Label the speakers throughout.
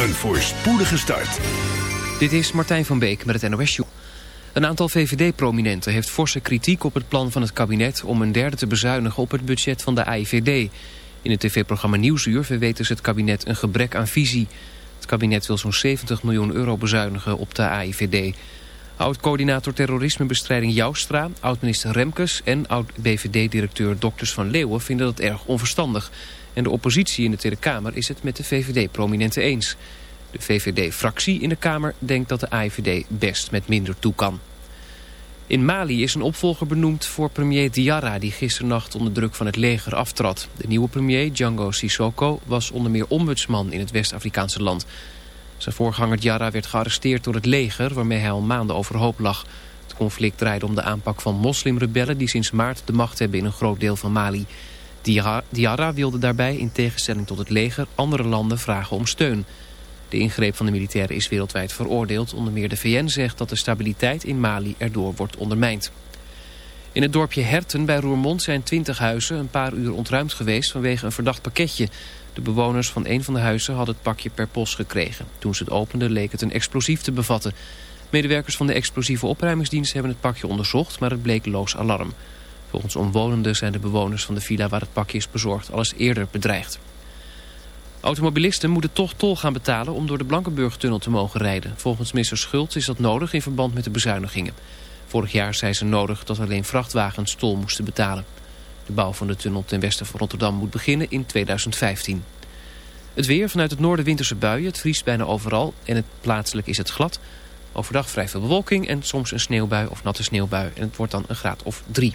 Speaker 1: Een voorspoedige start.
Speaker 2: Dit is Martijn van Beek met het NOS Show. Een aantal VVD-prominenten heeft forse kritiek op het plan van het kabinet... om een derde te bezuinigen op het budget van de AIVD. In het tv-programma Nieuwsuur verweten ze het kabinet een gebrek aan visie. Het kabinet wil zo'n 70 miljoen euro bezuinigen op de AIVD. Oud-coördinator terrorismebestrijding Joustra, oud-minister Remkes... en oud-BVD-directeur Dokters van Leeuwen vinden dat erg onverstandig... En de oppositie in de Tweede Kamer is het met de VVD-prominenten eens. De VVD-fractie in de Kamer denkt dat de AIVD best met minder toe kan. In Mali is een opvolger benoemd voor premier Diarra... die gisternacht onder druk van het leger aftrad. De nieuwe premier, Django Sissoko, was onder meer ombudsman in het West-Afrikaanse land. Zijn voorganger Diarra werd gearresteerd door het leger... waarmee hij al maanden overhoop lag. Het conflict draaide om de aanpak van moslimrebellen... die sinds maart de macht hebben in een groot deel van Mali... Diarra wilde daarbij, in tegenstelling tot het leger, andere landen vragen om steun. De ingreep van de militairen is wereldwijd veroordeeld. Onder meer de VN zegt dat de stabiliteit in Mali erdoor wordt ondermijnd. In het dorpje Herten bij Roermond zijn twintig huizen een paar uur ontruimd geweest vanwege een verdacht pakketje. De bewoners van een van de huizen hadden het pakje per post gekregen. Toen ze het openden leek het een explosief te bevatten. Medewerkers van de explosieve opruimingsdienst hebben het pakje onderzocht, maar het bleek loos alarm. Volgens omwonenden zijn de bewoners van de villa waar het pakje is bezorgd al eens eerder bedreigd. Automobilisten moeten toch tol gaan betalen om door de Blankenburg-tunnel te mogen rijden. Volgens minister Schultz is dat nodig in verband met de bezuinigingen. Vorig jaar zei ze nodig dat alleen vrachtwagens tol moesten betalen. De bouw van de tunnel ten westen van Rotterdam moet beginnen in 2015. Het weer vanuit het noorden winterse buien. Het vriest bijna overal en het plaatselijk is het glad. Overdag vrij veel bewolking en soms een sneeuwbui of natte sneeuwbui. En het wordt dan een graad of drie.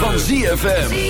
Speaker 3: Van ZFM.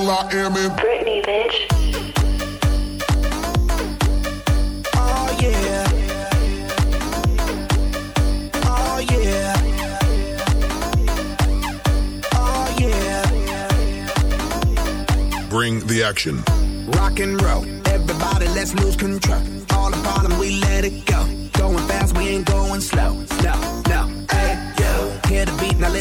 Speaker 4: will.i.am in
Speaker 5: Britney, bitch.
Speaker 6: Oh yeah. Oh yeah. Oh yeah.
Speaker 4: Bring the action.
Speaker 6: Rock and roll. Everybody, let's lose control. All the bottom, we let it go. Going fast, we ain't going slow. No,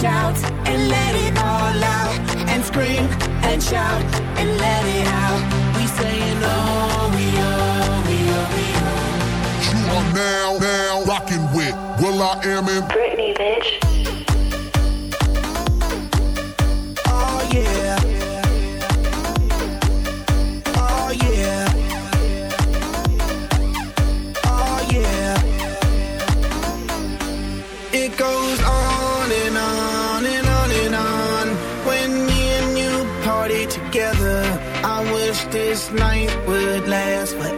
Speaker 6: shout and let it all out. And scream and shout and let it out. We saying oh, we oh, we oh, we oh.
Speaker 4: You are now, now rocking with will.i.am in
Speaker 5: Britney, bitch.
Speaker 6: This night would last forever.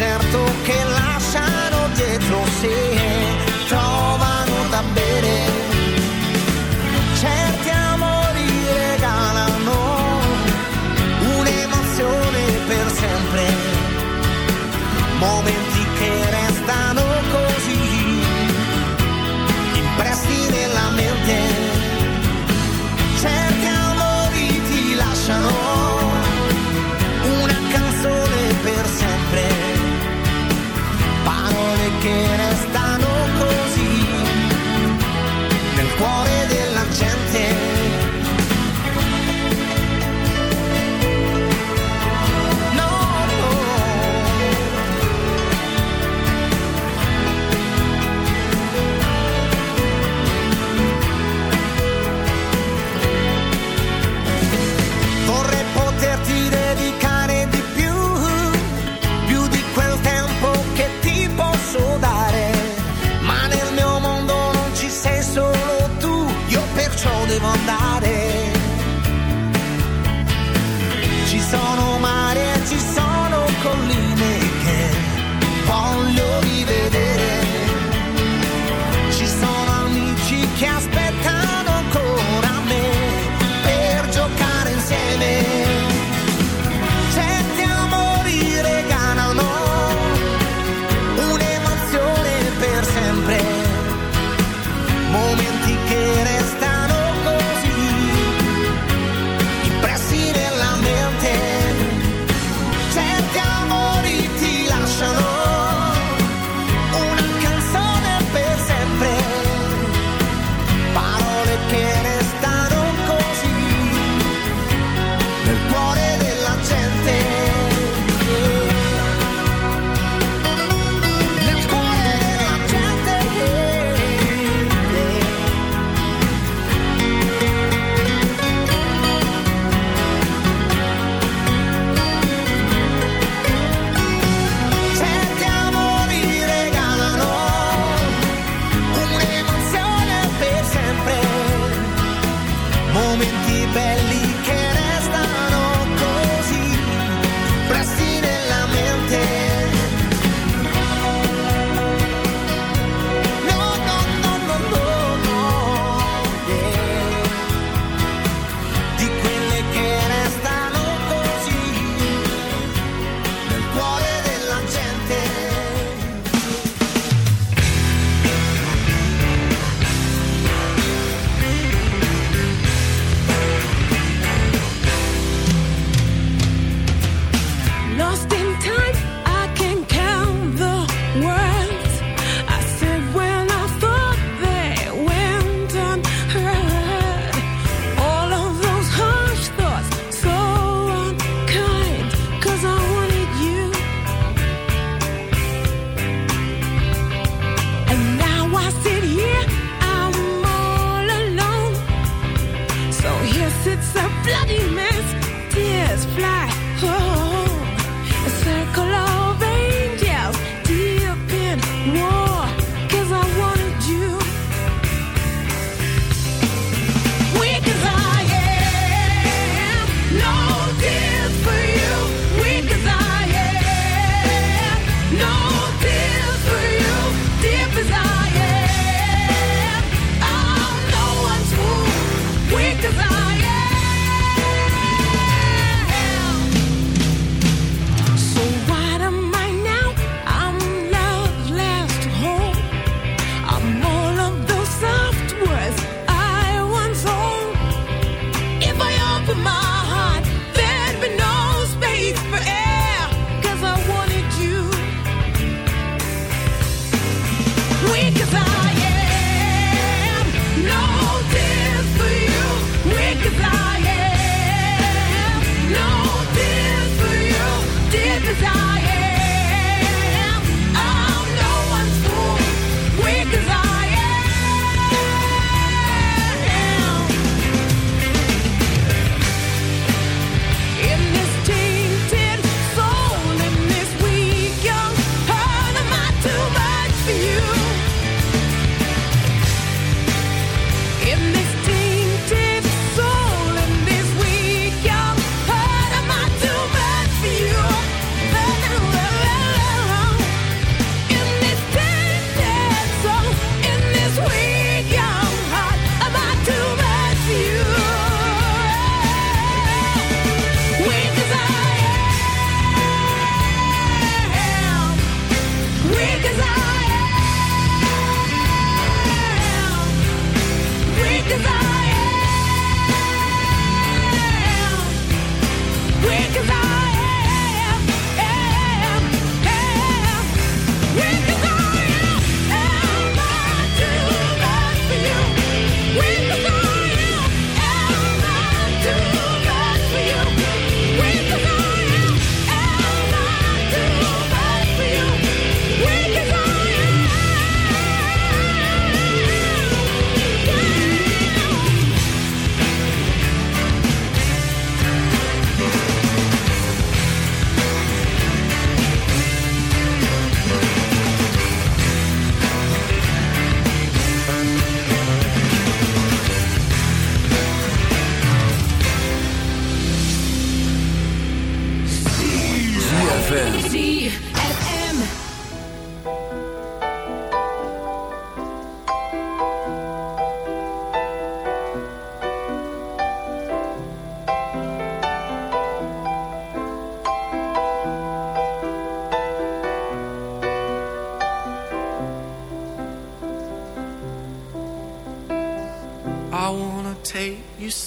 Speaker 7: deserto che lasciano dietro sé trovano da bere. Certi amori regalano un'emozione per sempre.
Speaker 1: Momento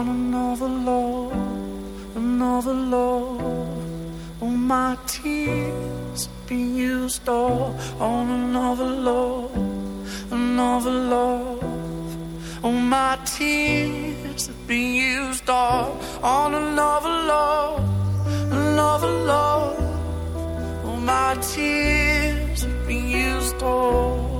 Speaker 8: on another love, another love. All my tears been used all on another love, another love. All my tears have used all on another love, another love. All my tears have used all.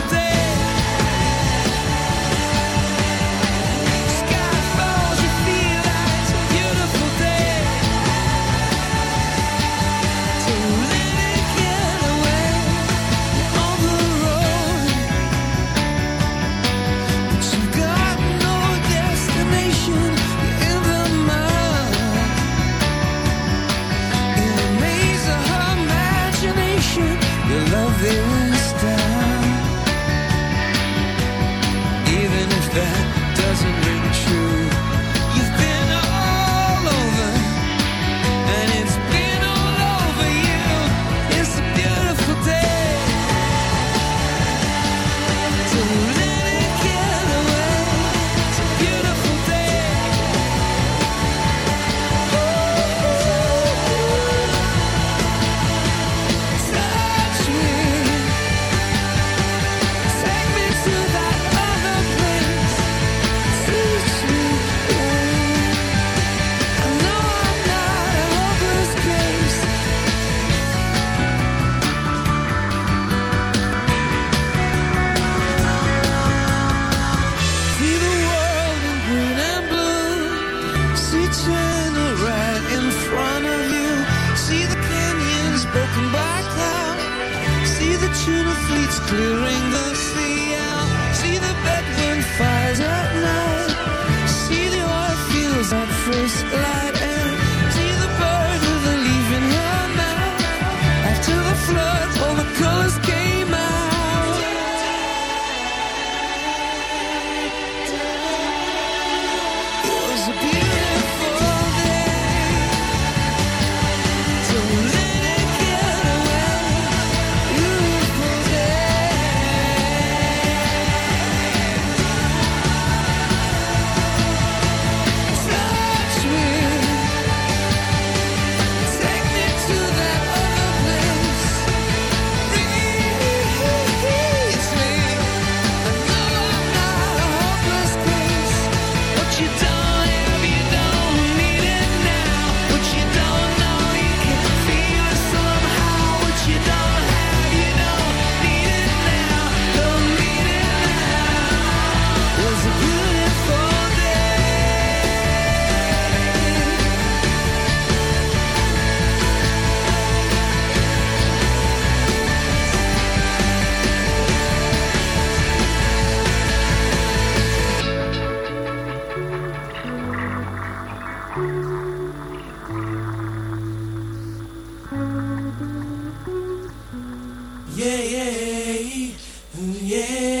Speaker 9: yeah.